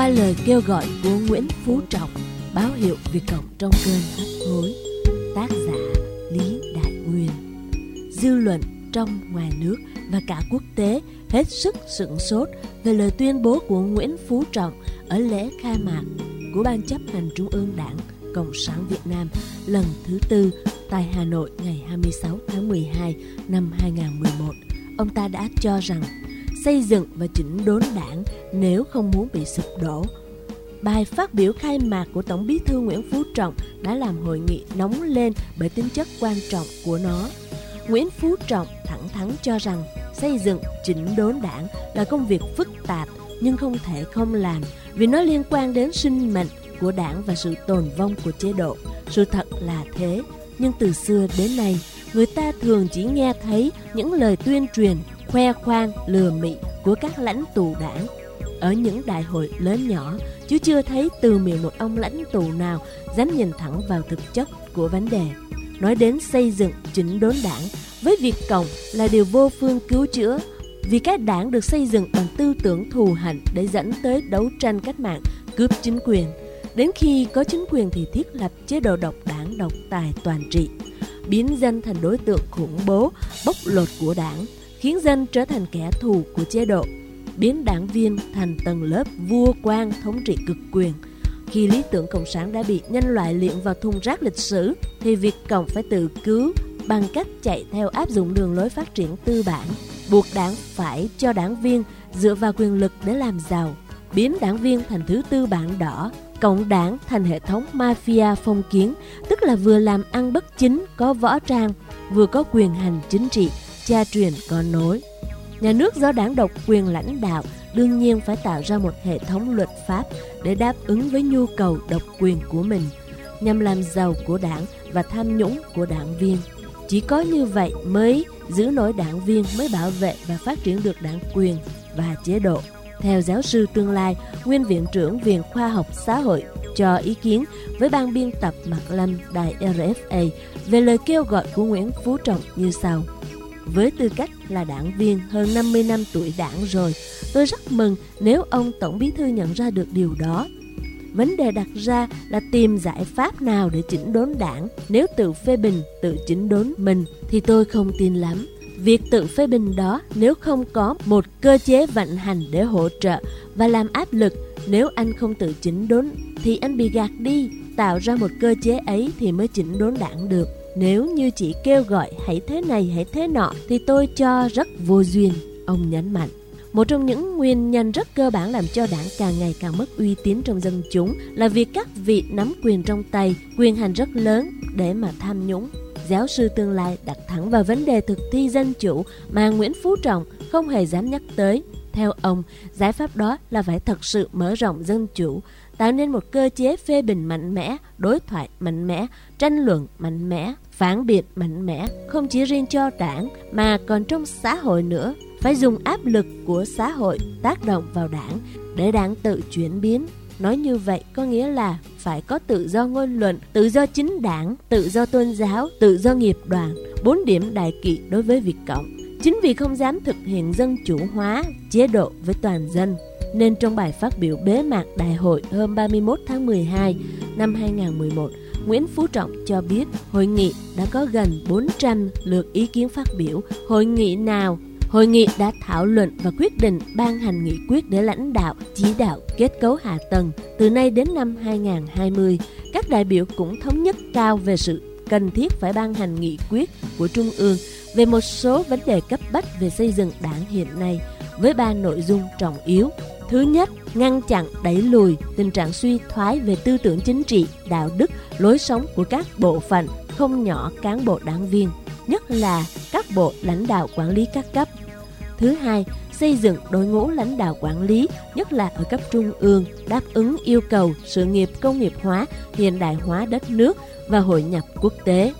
qua lời kêu gọi của Nguyễn Phú Trọng, báo hiệu việc Cộng trong cơn hấp hối. Tác giả Lý Đại Nguyên. Dư luận trong ngoài nước và cả quốc tế hết sức sửng sốt về lời tuyên bố của Nguyễn Phú Trọng ở lễ khai mạc của Ban chấp hành Trung ương Đảng Cộng sản Việt Nam lần thứ tư tại Hà Nội ngày 26 tháng 12 năm 2011. Ông ta đã cho rằng xây dựng và chỉnh đốn đảng nếu không muốn bị sụp đổ. Bài phát biểu khai mạc của Tổng bí thư Nguyễn Phú Trọng đã làm hội nghị nóng lên bởi tính chất quan trọng của nó. Nguyễn Phú Trọng thẳng thắn cho rằng xây dựng chỉnh đốn đảng là công việc phức tạp nhưng không thể không làm vì nó liên quan đến sinh mệnh của đảng và sự tồn vong của chế độ. Sự thật là thế, nhưng từ xưa đến nay, người ta thường chỉ nghe thấy những lời tuyên truyền khoe khoang, lừa mị của các lãnh tù đảng ở những đại hội lớn nhỏ chứ chưa thấy từ miệng một ông lãnh tù nào dám nhìn thẳng vào thực chất của vấn đề. Nói đến xây dựng, chỉnh đốn đảng, với việc cộng là điều vô phương cứu chữa, vì các đảng được xây dựng bằng tư tưởng thù hận để dẫn tới đấu tranh cách mạng, cướp chính quyền. Đến khi có chính quyền thì thiết lập chế độ độc đảng, độc tài toàn trị, biến dân thành đối tượng khủng bố, bóc lột của đảng khiến dân trở thành kẻ thù của chế độ, biến đảng viên thành tầng lớp vua quan thống trị cực quyền. Khi lý tưởng cộng sản đã bị nhân loại liệng vào thùng rác lịch sử, thì Việt Cộng phải tự cứu bằng cách chạy theo áp dụng đường lối phát triển tư bản, buộc đảng phải cho đảng viên dựa vào quyền lực để làm giàu, biến đảng viên thành thứ tư bản đỏ, cộng đảng thành hệ thống mafia phong kiến, tức là vừa làm ăn bất chính có võ trang, vừa có quyền hành chính trị cha truyền con nối. Nhà nước do đảng độc quyền lãnh đạo đương nhiên phải tạo ra một hệ thống luật pháp để đáp ứng với nhu cầu độc quyền của mình, nhằm làm giàu của đảng và tham nhũng của đảng viên. Chỉ có như vậy mới giữ nổi đảng viên mới bảo vệ và phát triển được đảng quyền và chế độ. Theo giáo sư tương lai, nguyên viện trưởng Viện Khoa học Xã hội cho ý kiến với ban biên tập Mạc Lâm đài RFA về lời kêu gọi của Nguyễn Phú Trọng như sau. Với tư cách là đảng viên hơn 50 năm tuổi đảng rồi, tôi rất mừng nếu ông Tổng Bí Thư nhận ra được điều đó. Vấn đề đặt ra là tìm giải pháp nào để chỉnh đốn đảng. Nếu tự phê bình, tự chỉnh đốn mình thì tôi không tin lắm. Việc tự phê bình đó nếu không có một cơ chế vận hành để hỗ trợ và làm áp lực, nếu anh không tự chỉnh đốn thì anh bị gạt đi. Tạo ra một cơ chế ấy thì mới chỉnh đốn đảng được. Nếu như chỉ kêu gọi hãy thế này hãy thế nọ thì tôi cho rất vô duyên, ông nhấn mạnh. Một trong những nguyên nhân rất cơ bản làm cho đảng càng ngày càng mất uy tín trong dân chúng là việc các vị nắm quyền trong tay, quyền hành rất lớn để mà tham nhũng. Giáo sư tương lai đặt thẳng vào vấn đề thực thi dân chủ mà Nguyễn Phú Trọng không hề dám nhắc tới. Theo ông, giải pháp đó là phải thật sự mở rộng dân chủ, tạo nên một cơ chế phê bình mạnh mẽ, đối thoại mạnh mẽ, tranh luận mạnh mẽ, phản biện mạnh mẽ, không chỉ riêng cho đảng mà còn trong xã hội nữa. Phải dùng áp lực của xã hội tác động vào đảng để đảng tự chuyển biến. Nói như vậy có nghĩa là phải có tự do ngôn luận, tự do chính đảng, tự do tôn giáo, tự do nghiệp đoàn, bốn điểm đại kỵ đối với Việt Cộng. Chính vì không dám thực hiện dân chủ hóa chế độ với toàn dân, nên trong bài phát biểu bế mạc đại hội hôm 31 tháng 12 năm 2011, Nguyễn Phú Trọng cho biết hội nghị đã có gần 400 lượt ý kiến phát biểu. Hội nghị nào Hội nghị đã thảo luận và quyết định ban hành nghị quyết để lãnh đạo, chỉ đạo kết cấu hạ tầng từ nay đến năm 2020. Các đại biểu cũng thống nhất cao về sự cần thiết phải ban hành nghị quyết của Trung ương về một số vấn đề cấp bách về xây dựng đảng hiện nay với ba nội dung trọng yếu Thứ nhất, ngăn chặn đẩy lùi tình trạng suy thoái về tư tưởng chính trị, đạo đức, lối sống của các bộ phận không nhỏ cán bộ đảng viên, nhất là các bộ lãnh đạo quản lý các cấp. Thứ hai, xây dựng đội ngũ lãnh đạo quản lý, nhất là ở cấp trung ương, đáp ứng yêu cầu sự nghiệp công nghiệp hóa, hiện đại hóa đất nước và hội nhập quốc tế.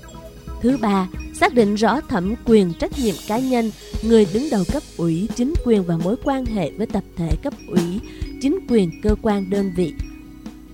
Thứ ba, xác định rõ thẩm quyền trách nhiệm cá nhân, người đứng đầu cấp ủy, chính quyền và mối quan hệ với tập thể cấp ủy, chính quyền, cơ quan, đơn vị.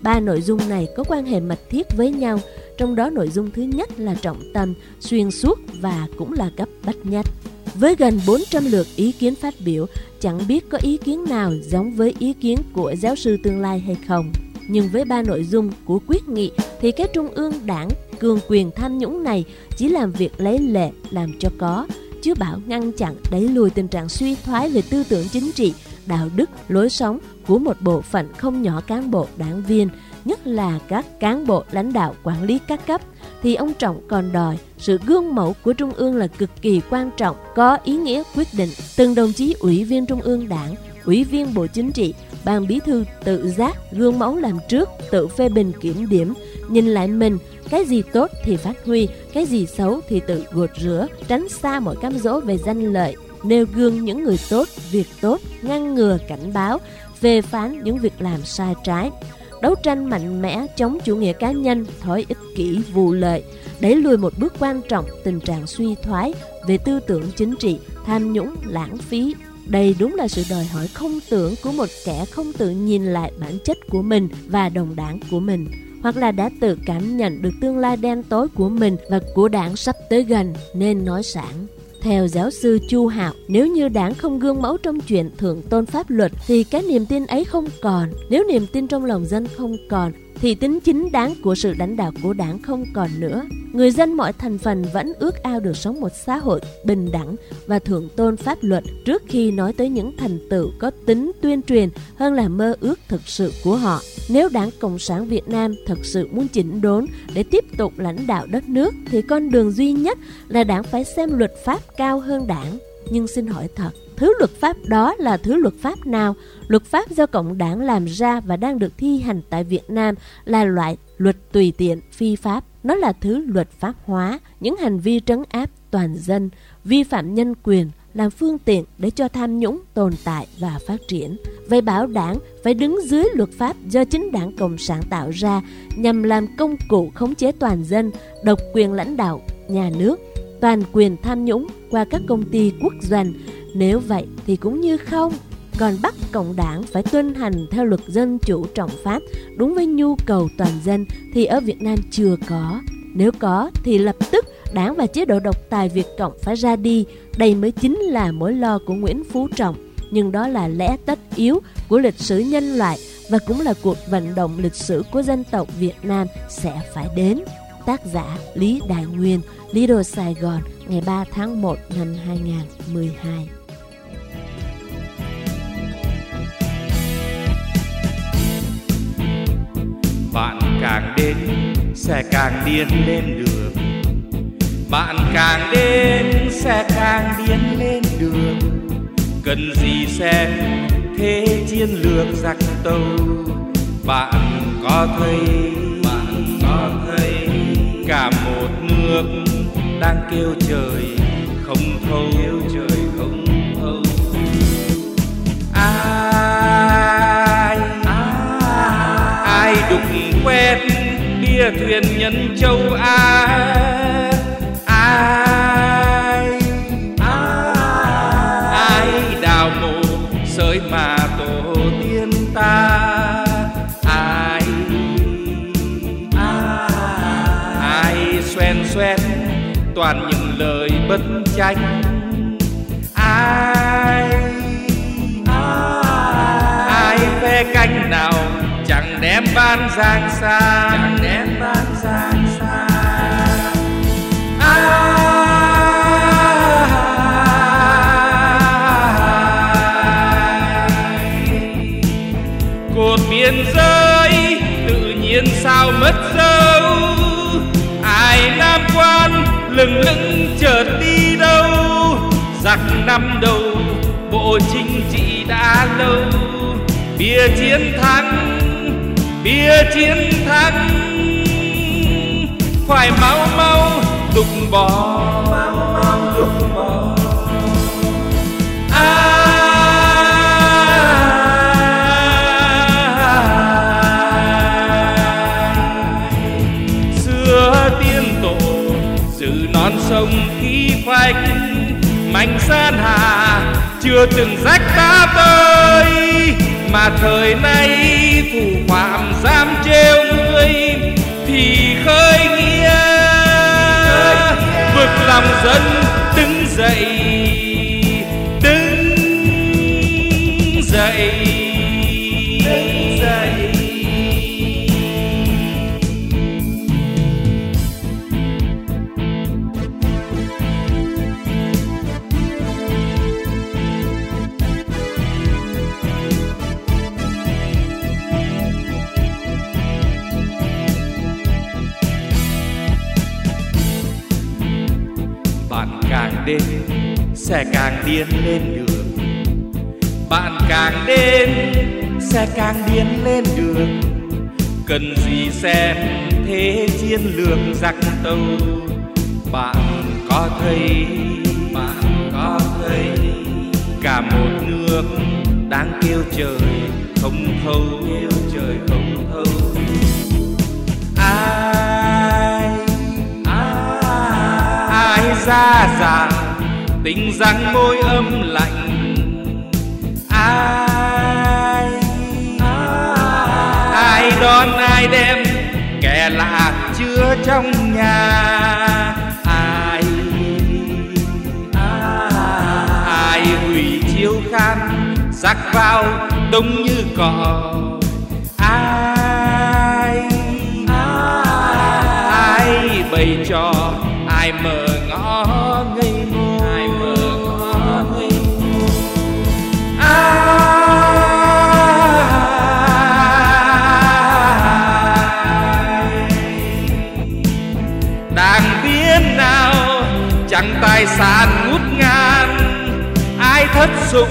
Ba nội dung này có quan hệ mật thiết với nhau, trong đó nội dung thứ nhất là trọng tâm, xuyên suốt và cũng là cấp bách nhất. Với gần 400 lượt ý kiến phát biểu, chẳng biết có ý kiến nào giống với ý kiến của giáo sư tương lai hay không. Nhưng với ba nội dung của quyết nghị thì các trung ương đảng cường quyền tham nhũng này chỉ làm việc lấy lệ làm cho có, chứ bảo ngăn chặn đẩy lùi tình trạng suy thoái về tư tưởng chính trị, đạo đức, lối sống của một bộ phận không nhỏ cán bộ đảng viên, nhất là các cán bộ lãnh đạo quản lý các cấp thì ông Trọng còn đòi sự gương mẫu của Trung ương là cực kỳ quan trọng, có ý nghĩa quyết định. Từng đồng chí ủy viên Trung ương Đảng, ủy viên Bộ Chính trị, ban bí thư tự giác, gương mẫu làm trước, tự phê bình kiểm điểm, nhìn lại mình, cái gì tốt thì phát huy, cái gì xấu thì tự gột rửa, tránh xa mọi cám dỗ về danh lợi, nêu gương những người tốt, việc tốt, ngăn ngừa cảnh báo, phê phán những việc làm sai trái. Đấu tranh mạnh mẽ chống chủ nghĩa cá nhân, thói ích kỷ, vụ lợi, đẩy lùi một bước quan trọng tình trạng suy thoái về tư tưởng chính trị, tham nhũng, lãng phí. Đây đúng là sự đòi hỏi không tưởng của một kẻ không tự nhìn lại bản chất của mình và đồng đảng của mình hoặc là đã tự cảm nhận được tương lai đen tối của mình và của đảng sắp tới gần nên nói sẵn theo giáo sư Chu Hạo, nếu như đảng không gương mẫu trong chuyện thượng tôn pháp luật thì cái niềm tin ấy không còn. Nếu niềm tin trong lòng dân không còn thì tính chính đáng của sự lãnh đạo của đảng không còn nữa. Người dân mọi thành phần vẫn ước ao được sống một xã hội bình đẳng và thượng tôn pháp luật trước khi nói tới những thành tựu có tính tuyên truyền hơn là mơ ước thực sự của họ. Nếu Đảng Cộng sản Việt Nam thật sự muốn chỉnh đốn để tiếp tục lãnh đạo đất nước, thì con đường duy nhất là đảng phải xem luật pháp cao hơn đảng. Nhưng xin hỏi thật, thứ luật pháp đó là thứ luật pháp nào? Luật pháp do Cộng đảng làm ra và đang được thi hành tại Việt Nam là loại luật tùy tiện phi pháp. Nó là thứ luật pháp hóa, những hành vi trấn áp toàn dân, vi phạm nhân quyền, làm phương tiện để cho tham nhũng tồn tại và phát triển. Vậy bảo đảng phải đứng dưới luật pháp do chính đảng Cộng sản tạo ra nhằm làm công cụ khống chế toàn dân, độc quyền lãnh đạo, nhà nước, toàn quyền tham nhũng qua các công ty quốc doanh. Nếu vậy thì cũng như không. Còn bắt Cộng đảng phải tuân hành theo luật dân chủ trọng pháp đúng với nhu cầu toàn dân thì ở Việt Nam chưa có. Nếu có thì lập tức đảng và chế độ độc tài Việt Cộng phải ra đi. Đây mới chính là mối lo của Nguyễn Phú Trọng. Nhưng đó là lẽ tất yếu của lịch sử nhân loại và cũng là cuộc vận động lịch sử của dân tộc Việt Nam sẽ phải đến. Tác giả Lý Đại Nguyên, Lido Sài Gòn, ngày 3 tháng 1 năm 2012. Bạn càng đến sẽ càng điên lên đường. Bạn càng đến sẽ càng điên lên đường. Cần gì xem thế chiến lược giặc tàu? Bạn có thấy nước đang kêu trời không thâu. Kêu trời không thâu. Ai ai? đục quét bia thuyền nhân châu ai bất chánh. Ai ai phe cánh nào chẳng đem ban giang xa. Chẳng đem ban giang xa. Cột biên giới tự nhiên sao mất dấu. Ai nam quan lừng lững chợt đi đâu? Giặc năm đầu, bộ chính trị đã lâu. Bia chiến thắng, bia chiến thắng. Phải mau mau đục bỏ. Chưa từng rách ta tới mà thời nay thủ phạm dám trêu ngươi thì khơi nghĩa. Vực lòng dân đứng dậy. Sẽ càng điên lên đường. Bạn càng đến sẽ càng điên lên đường. Cần gì xem thế chiến lược giặc tàu? Bạn có thấy, bạn có thấy cả một nước đang kêu trời không thâu, kêu trời không thâu? Ai ai ai ra già tình răng môi âm lạnh. Ai ai đón, ai đem kẻ lạ chứa trong nhà? Ai ai hủy chiếu khăn sắc vào đông như cỏ? Ai ai bày trò ai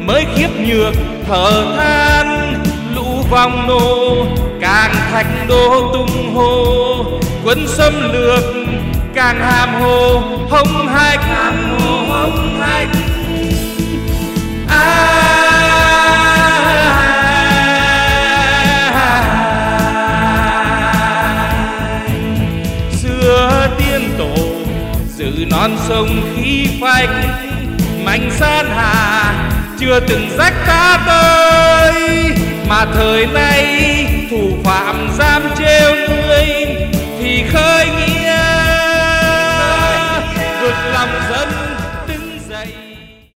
mới khiếp nhược, thở than. Lũ vòng nô, càng thạch đô tung hô. Quân xâm lược, càng hàm hồ, hông hách. Hàm hồ hông hách ai xưa tiên tổ, giữ non sông khí phách anh san hà, chưa từng rách ta tới mà thời nay thủ phạm giam treo ngươi thì khơi nghĩ